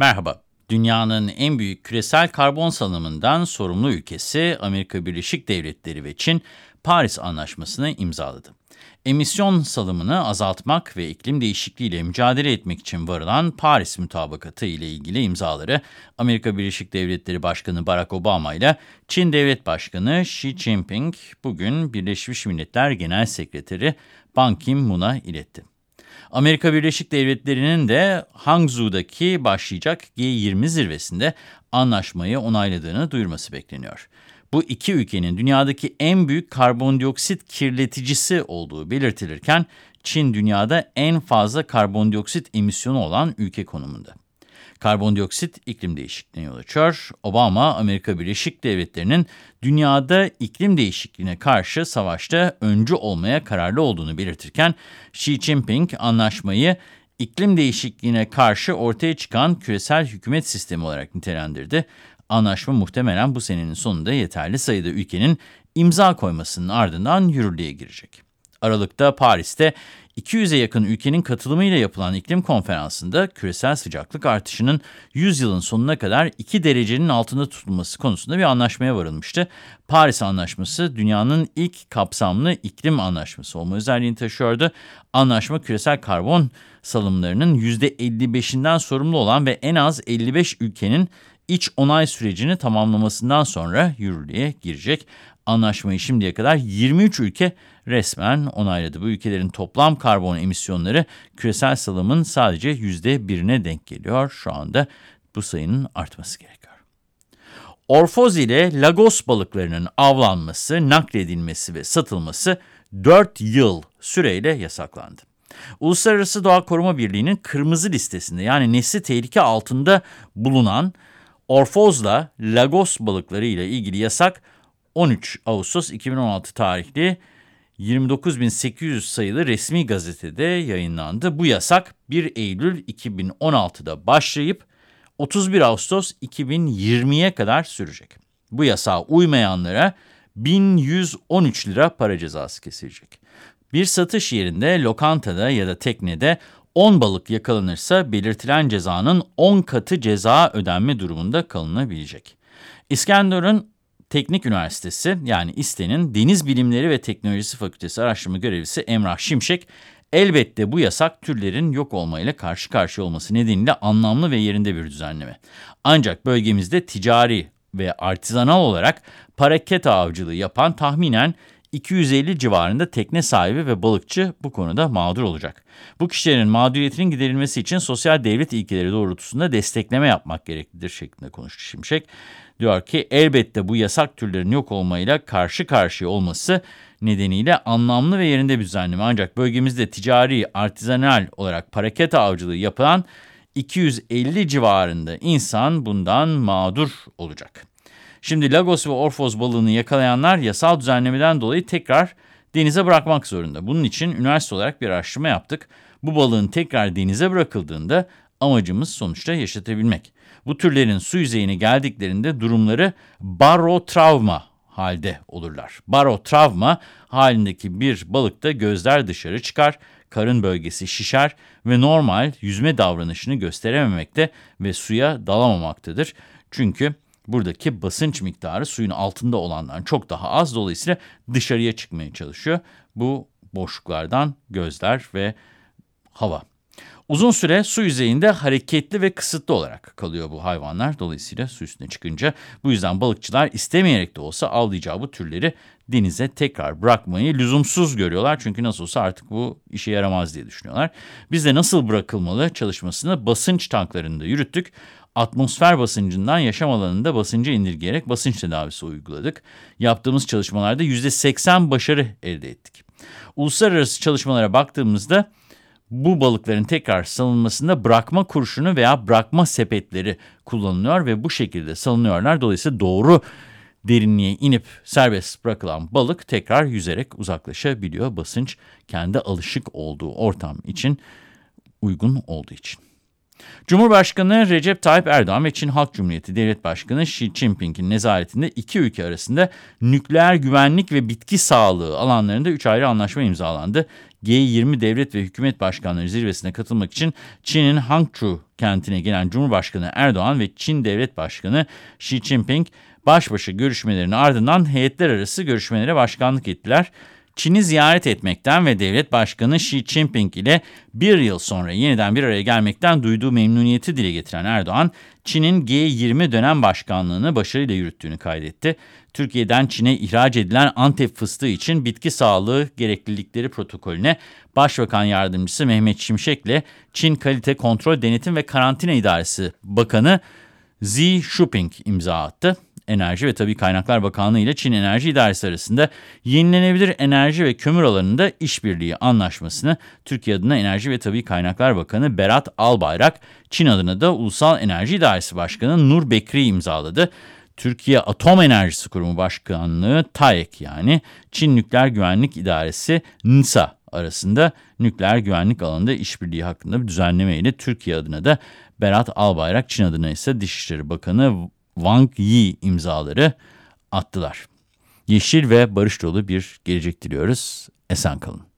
Merhaba. Dünyanın en büyük küresel karbon salımından sorumlu ülkesi Amerika Birleşik Devletleri ve Çin, Paris Anlaşması'nı imzaladı. Emisyon salımını azaltmak ve iklim değişikliğiyle mücadele etmek için varılan Paris Mutabakatı ile ilgili imzaları Amerika Birleşik Devletleri Başkanı Barack Obama ile Çin Devlet Başkanı Xi Jinping bugün Birleşmiş Milletler Genel Sekreteri Ban Ki-moon'a iletti. Amerika Birleşik Devletleri'nin de Hangzhou'daki başlayacak G20 zirvesinde anlaşmayı onayladığını duyurması bekleniyor. Bu iki ülkenin dünyadaki en büyük karbondioksit kirleticisi olduğu belirtilirken Çin dünyada en fazla karbondioksit emisyonu olan ülke konumunda. Karbondioksit iklim değişikliğine yol açıyor. Obama, Amerika Birleşik Devletleri'nin dünyada iklim değişikliğine karşı savaşta öncü olmaya kararlı olduğunu belirtirken, Xi Jinping anlaşmayı iklim değişikliğine karşı ortaya çıkan küresel hükümet sistemi olarak nitelendirdi. Anlaşma muhtemelen bu senenin sonunda yeterli sayıda ülkenin imza koymasının ardından yürürlüğe girecek. Aralıkta Paris'te 200'e yakın ülkenin katılımıyla yapılan iklim konferansında küresel sıcaklık artışının 100 yılın sonuna kadar 2 derecenin altında tutulması konusunda bir anlaşmaya varılmıştı. Paris Anlaşması dünyanın ilk kapsamlı iklim anlaşması olma özelliğini taşıyordu. Anlaşma küresel karbon salımlarının %55'inden sorumlu olan ve en az 55 ülkenin iç onay sürecini tamamlamasından sonra yürürlüğe girecek. Anlaşmayı şimdiye kadar 23 ülke resmen onayladı. Bu ülkelerin toplam karbon emisyonları küresel salımın sadece %1'ine denk geliyor. Şu anda bu sayının artması gerekiyor. Orfoz ile Lagos balıklarının avlanması, nakledilmesi ve satılması 4 yıl süreyle yasaklandı. Uluslararası Doğa Koruma Birliği'nin kırmızı listesinde yani nesli tehlike altında bulunan Orfoz'la Lagos balıkları ile ilgili yasak 13 Ağustos 2016 tarihli 29.800 sayılı resmi gazetede yayınlandı. Bu yasak 1 Eylül 2016'da başlayıp 31 Ağustos 2020'ye kadar sürecek. Bu yasağa uymayanlara 1113 lira para cezası kesilecek. Bir satış yerinde, lokantada ya da teknede 10 balık yakalanırsa belirtilen cezanın 10 katı ceza ödenme durumunda kalınabilecek. İskenderun Teknik Üniversitesi yani İSTE'nin Deniz Bilimleri ve Teknolojisi Fakültesi araştırma görevlisi Emrah Şimşek, elbette bu yasak türlerin yok olmayla karşı karşıya olması nedeniyle anlamlı ve yerinde bir düzenleme. Ancak bölgemizde ticari ve artizanal olarak paraket avcılığı yapan tahminen 250 civarında tekne sahibi ve balıkçı bu konuda mağdur olacak. Bu kişilerin mağduriyetinin giderilmesi için sosyal devlet ilkeleri doğrultusunda destekleme yapmak gereklidir şeklinde konuştu Şimşek. Diyor ki elbette bu yasak türlerin yok olmayla karşı karşıya olması nedeniyle anlamlı ve yerinde bir düzenleme. Ancak bölgemizde ticari, artizanal olarak paraket avcılığı yapılan 250 civarında insan bundan mağdur olacak. Şimdi Lagos ve Orfoz balığını yakalayanlar yasal düzenlemeden dolayı tekrar denize bırakmak zorunda. Bunun için üniversite olarak bir araştırma yaptık. Bu balığın tekrar denize bırakıldığında amacımız sonuçta yaşatabilmek. Bu türlerin su yüzeyine geldiklerinde durumları barotravma halde olurlar. Barotravma halindeki bir balıkta gözler dışarı çıkar, karın bölgesi şişer ve normal yüzme davranışını gösterememekte ve suya dalamamaktadır. Çünkü buradaki basınç miktarı suyun altında olandan çok daha az dolayısıyla dışarıya çıkmaya çalışıyor. Bu boşluklardan gözler ve hava. Uzun süre su yüzeyinde hareketli ve kısıtlı olarak kalıyor bu hayvanlar. Dolayısıyla su üstüne çıkınca bu yüzden balıkçılar istemeyerek de olsa avlayacağı bu türleri denize tekrar bırakmayı lüzumsuz görüyorlar. Çünkü nasıl olsa artık bu işe yaramaz diye düşünüyorlar. Biz de nasıl bırakılmalı çalışmasını basınç tanklarında yürüttük. Atmosfer basıncından yaşam alanında basıncı indirgeyerek basınç tedavisi uyguladık. Yaptığımız çalışmalarda %80 başarı elde ettik. Uluslararası çalışmalara baktığımızda bu balıkların tekrar salınmasında bırakma kurşunu veya bırakma sepetleri kullanılıyor ve bu şekilde salınıyorlar. Dolayısıyla doğru derinliğe inip serbest bırakılan balık tekrar yüzerek uzaklaşabiliyor. Basınç kendi alışık olduğu ortam için uygun olduğu için. Cumhurbaşkanı Recep Tayyip Erdoğan ve Çin Halk Cumhuriyeti Devlet Başkanı Xi Jinping'in nezaretinde iki ülke arasında nükleer güvenlik ve bitki sağlığı alanlarında üç ayrı anlaşma imzalandı. G20 devlet ve hükümet başkanları zirvesine katılmak için Çin'in Hangzhou kentine gelen Cumhurbaşkanı Erdoğan ve Çin Devlet Başkanı Xi Jinping baş başa görüşmelerinin ardından heyetler arası görüşmelere başkanlık ettiler. Çin'i ziyaret etmekten ve devlet başkanı Xi Jinping ile bir yıl sonra yeniden bir araya gelmekten duyduğu memnuniyeti dile getiren Erdoğan, Çin'in G20 dönem başkanlığını başarıyla yürüttüğünü kaydetti. Türkiye'den Çin'e ihraç edilen Antep fıstığı için bitki sağlığı gereklilikleri protokolüne Başbakan Yardımcısı Mehmet Şimşek ile Çin Kalite Kontrol Denetim ve Karantina İdaresi Bakanı Xi Shuping imza attı. Enerji ve Tabi Kaynaklar Bakanlığı ile Çin Enerji İdaresi arasında yenilenebilir enerji ve kömür alanında işbirliği anlaşmasını Türkiye adına Enerji ve Tabi Kaynaklar Bakanı Berat Albayrak, Çin adına da Ulusal Enerji İdaresi Başkanı Nur Bekri imzaladı. Türkiye Atom Enerjisi Kurumu Başkanlığı TAEK yani Çin Nükleer Güvenlik İdaresi NSA arasında nükleer güvenlik alanında işbirliği hakkında bir düzenleme ile Türkiye adına da Berat Albayrak, Çin adına ise Dışişleri Bakanı Wang Yi imzaları attılar. Yeşil ve barış dolu bir gelecek diliyoruz. Esen kalın.